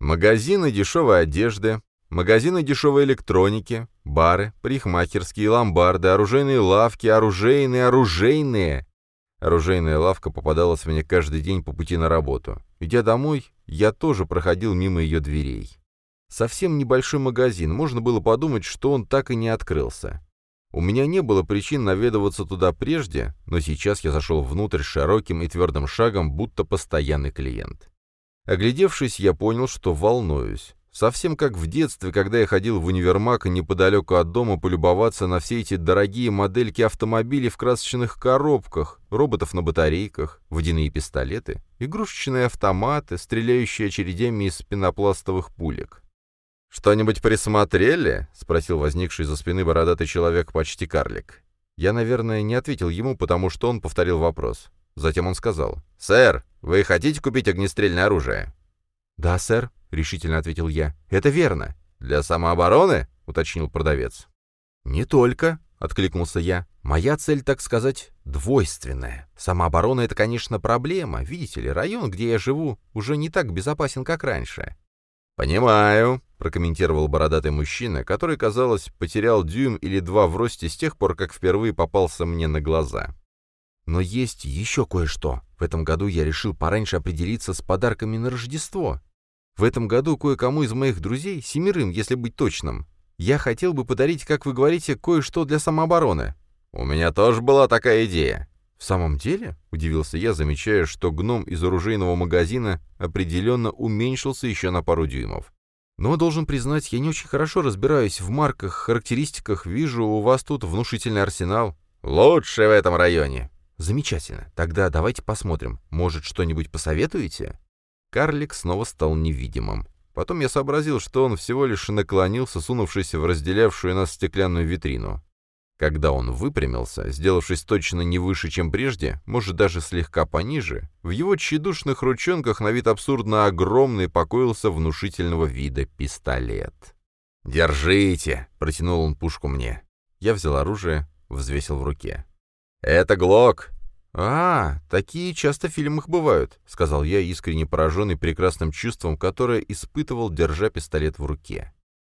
Магазины дешевой одежды, магазины дешевой электроники, бары, парикмахерские, ломбарды, оружейные лавки, оружейные, оружейные. Оружейная лавка попадалась мне каждый день по пути на работу. Идя домой, я тоже проходил мимо ее дверей. Совсем небольшой магазин, можно было подумать, что он так и не открылся. У меня не было причин наведываться туда прежде, но сейчас я зашел внутрь широким и твердым шагом, будто постоянный клиент. Оглядевшись, я понял, что волнуюсь. Совсем как в детстве, когда я ходил в универмаг неподалеку от дома полюбоваться на все эти дорогие модельки автомобилей в красочных коробках, роботов на батарейках, водяные пистолеты, игрушечные автоматы, стреляющие очередями из пенопластовых пулек. «Что-нибудь присмотрели?» — спросил возникший за спины бородатый человек, почти карлик. Я, наверное, не ответил ему, потому что он повторил вопрос. Затем он сказал. «Сэр, вы хотите купить огнестрельное оружие?» «Да, сэр», — решительно ответил я. «Это верно». «Для самообороны?» — уточнил продавец. «Не только», — откликнулся я. «Моя цель, так сказать, двойственная. Самооборона — это, конечно, проблема. Видите ли, район, где я живу, уже не так безопасен, как раньше. «Понимаю», — прокомментировал бородатый мужчина, который, казалось, потерял дюйм или два в росте с тех пор, как впервые попался мне на глаза. «Но есть еще кое-что. В этом году я решил пораньше определиться с подарками на Рождество. В этом году кое-кому из моих друзей, семерым, если быть точным, я хотел бы подарить, как вы говорите, кое-что для самообороны». «У меня тоже была такая идея», «В самом деле?» — удивился я, замечая, что гном из оружейного магазина определенно уменьшился еще на пару дюймов. «Но, должен признать, я не очень хорошо разбираюсь в марках, характеристиках. Вижу, у вас тут внушительный арсенал». «Лучший в этом районе». «Замечательно. Тогда давайте посмотрим. Может, что-нибудь посоветуете?» Карлик снова стал невидимым. Потом я сообразил, что он всего лишь наклонился, сунувшись в разделявшую нас стеклянную витрину. Когда он выпрямился, сделавшись точно не выше, чем прежде, может, даже слегка пониже, в его тщедушных ручонках на вид абсурдно огромный покоился внушительного вида пистолет. «Держите!» — протянул он пушку мне. Я взял оружие, взвесил в руке. «Это Глок!» «А, такие часто в фильмах бывают», — сказал я, искренне пораженный прекрасным чувством, которое испытывал, держа пистолет в руке.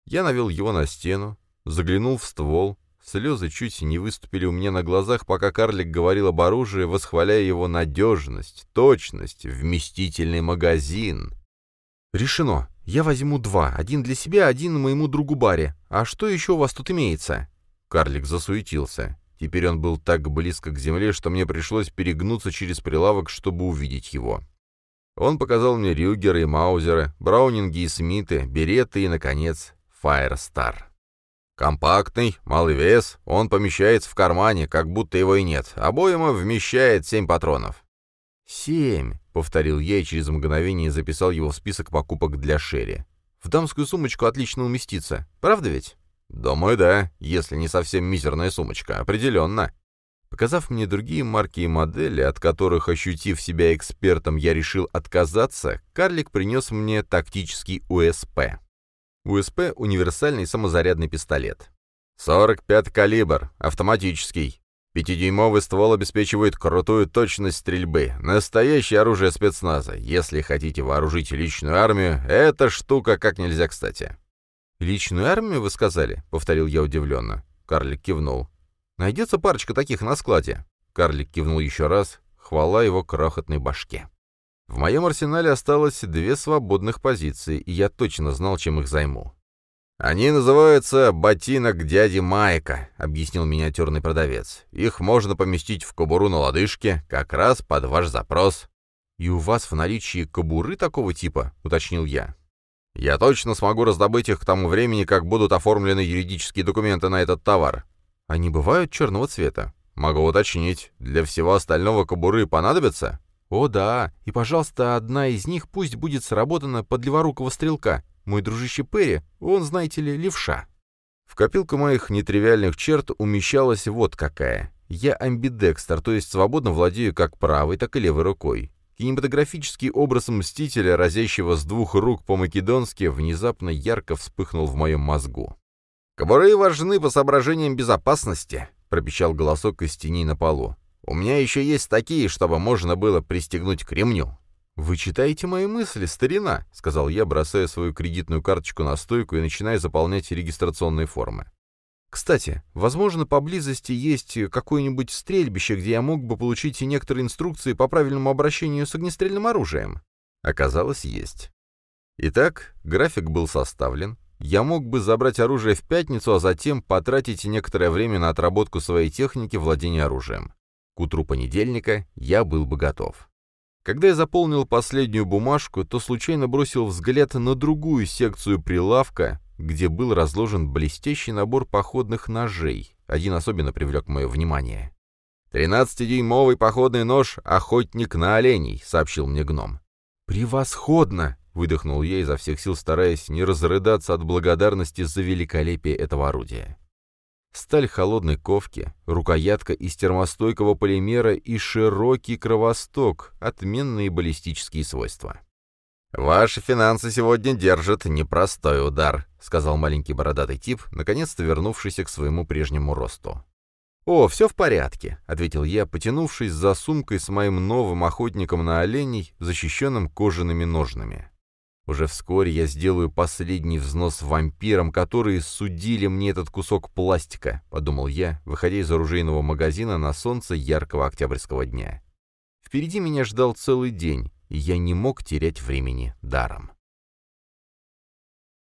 Я навел его на стену, заглянул в ствол, Слезы чуть не выступили у меня на глазах, пока карлик говорил об оружии, восхваляя его надежность, точность, вместительный магазин. «Решено. Я возьму два. Один для себя, один моему другу Баре. А что еще у вас тут имеется?» Карлик засуетился. Теперь он был так близко к земле, что мне пришлось перегнуться через прилавок, чтобы увидеть его. Он показал мне Рюгеры и Маузеры, Браунинги и Смиты, Береты и, наконец, Фаерстар. Компактный, малый вес, он помещается в кармане, как будто его и нет. Обойма вмещает семь патронов. «Семь», — повторил я и через мгновение записал его в список покупок для Шерри. «В дамскую сумочку отлично уместится. Правда ведь?» «Думаю, да, если не совсем мизерная сумочка. Определенно». Показав мне другие марки и модели, от которых, ощутив себя экспертом, я решил отказаться, карлик принес мне тактический УСП. УСП — универсальный самозарядный пистолет. 45 калибр, автоматический. Пятидюймовый ствол обеспечивает крутую точность стрельбы. Настоящее оружие спецназа. Если хотите вооружить личную армию, эта штука как нельзя кстати. «Личную армию, вы сказали?» — повторил я удивленно. Карлик кивнул. «Найдется парочка таких на складе?» Карлик кивнул еще раз, хвала его крохотной башке. В моем арсенале осталось две свободных позиции, и я точно знал, чем их займу. «Они называются «ботинок дяди Майка», — объяснил миниатюрный продавец. «Их можно поместить в кобуру на лодыжке, как раз под ваш запрос». «И у вас в наличии кобуры такого типа?» — уточнил я. «Я точно смогу раздобыть их к тому времени, как будут оформлены юридические документы на этот товар». «Они бывают черного цвета?» «Могу уточнить. Для всего остального кобуры понадобятся?» «О да, и, пожалуйста, одна из них пусть будет сработана под леворукого стрелка. Мой дружище Перри, он, знаете ли, левша». В копилку моих нетривиальных черт умещалась вот какая. Я амбидекстер, то есть свободно владею как правой, так и левой рукой. Кинематографический образ Мстителя, разящего с двух рук по-македонски, внезапно ярко вспыхнул в моем мозгу. «Кобуры важны по соображениям безопасности», — пропищал голосок из тени на полу. У меня еще есть такие, чтобы можно было пристегнуть к ремню». «Вы читаете мои мысли, старина», — сказал я, бросая свою кредитную карточку на стойку и начиная заполнять регистрационные формы. «Кстати, возможно, поблизости есть какое-нибудь стрельбище, где я мог бы получить некоторые инструкции по правильному обращению с огнестрельным оружием?» Оказалось, есть. Итак, график был составлен. Я мог бы забрать оружие в пятницу, а затем потратить некоторое время на отработку своей техники владения оружием. К утру понедельника я был бы готов. Когда я заполнил последнюю бумажку, то случайно бросил взгляд на другую секцию прилавка, где был разложен блестящий набор походных ножей. Один особенно привлек мое внимание. «Тринадцатидюймовый походный нож «Охотник на оленей», — сообщил мне гном. «Превосходно!» — выдохнул я изо всех сил, стараясь не разрыдаться от благодарности за великолепие этого орудия. Сталь холодной ковки, рукоятка из термостойкого полимера и широкий кровосток — отменные баллистические свойства. «Ваши финансы сегодня держат непростой удар», — сказал маленький бородатый тип, наконец-то вернувшийся к своему прежнему росту. «О, все в порядке», — ответил я, потянувшись за сумкой с моим новым охотником на оленей, защищенным кожаными ножнами. Уже вскоре я сделаю последний взнос вампирам, которые судили мне этот кусок пластика, — подумал я, выходя из оружейного магазина на солнце яркого октябрьского дня. Впереди меня ждал целый день, я не мог терять времени даром.